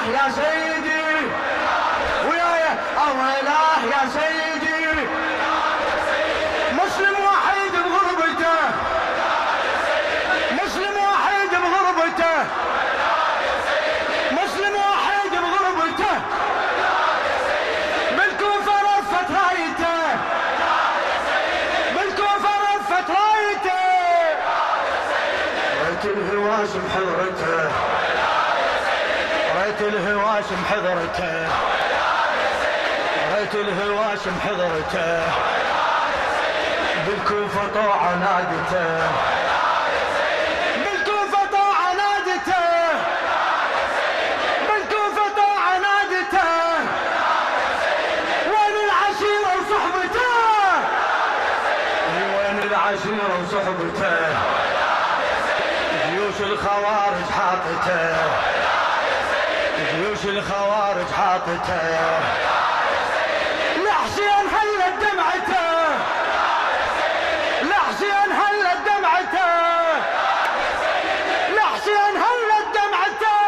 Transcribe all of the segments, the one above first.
الله يا سيدي. ولاية أويلاه يا سيدي. مسلم وحيد بغربته. مسلم وحيد بغربته. مسلم وحيد بغربته. بالكوفة رفت رايته. بالكوفة رفت رايته. بيت الهواشم بحضرته الهواشم حضرته ريت الهواشم حضرته بالكوفة طوع نادته. بالكوفة طوع نادته. بالكوفة طوع نادته. وين العشيرة وصحبته؟ وين العشيرة وصحبته؟ جيوش الخوارج حاطته. جيوش الخوارج حاطته. هلت دمعته. لحسين هلت دمعته. هلت دمعته.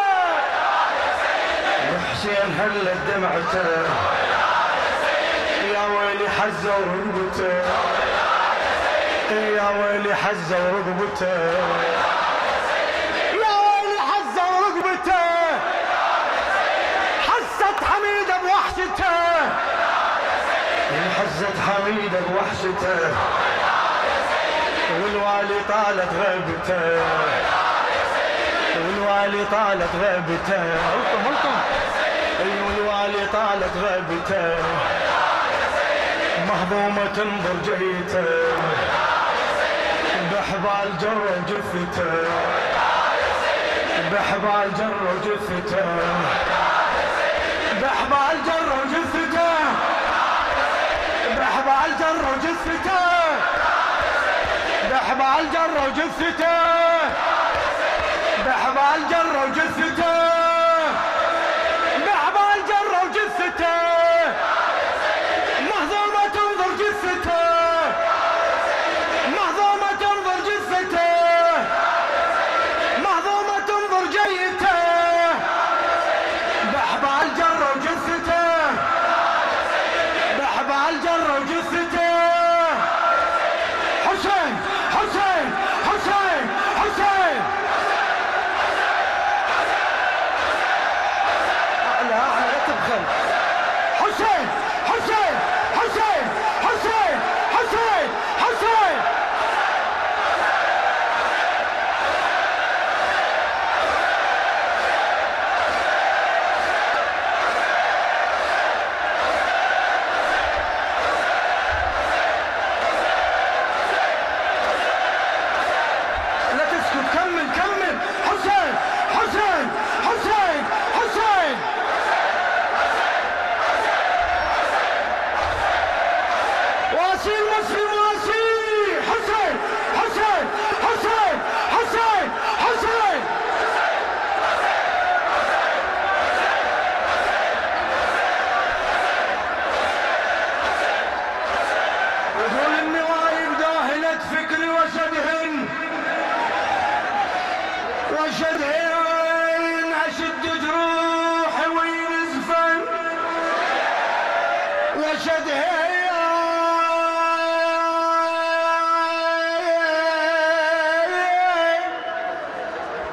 هلت دمعته. يا ويلي حزه ورقبته. يا ويلي حزه ورقبته. حست حميده بوحشته حزت حميده بوحشته والوالي طالت غيبته والوالي طالت غيبته الطم الطم أي والوالي طالت غيبته مهضومة تنظر جيته بحبال جر جثته بحبال جر جثته بحبال جر جثته بحبال جر جثته بحبال جر جثته بحبال جر جثته داهلة فكري وشدهن وشدهن أشد جروحي وينزفن وشدهن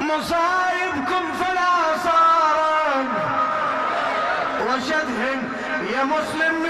مصايبكم فلا صارن وشدهن يا مسلم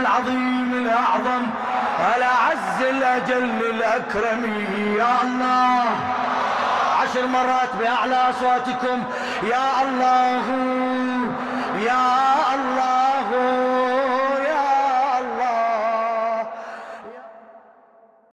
العظيم الأعظم الأعز الأجل الأكرم يا الله. عشر مرات بأعلى أصواتكم يا الله يا الله.